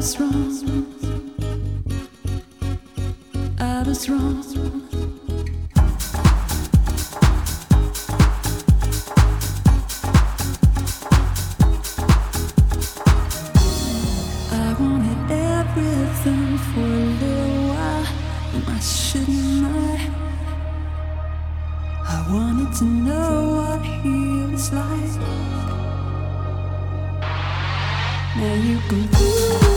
was wrong. I was wrong. I wanted everything for a little while, and I shouldn't I? I wanted to know what he was like. Now you can.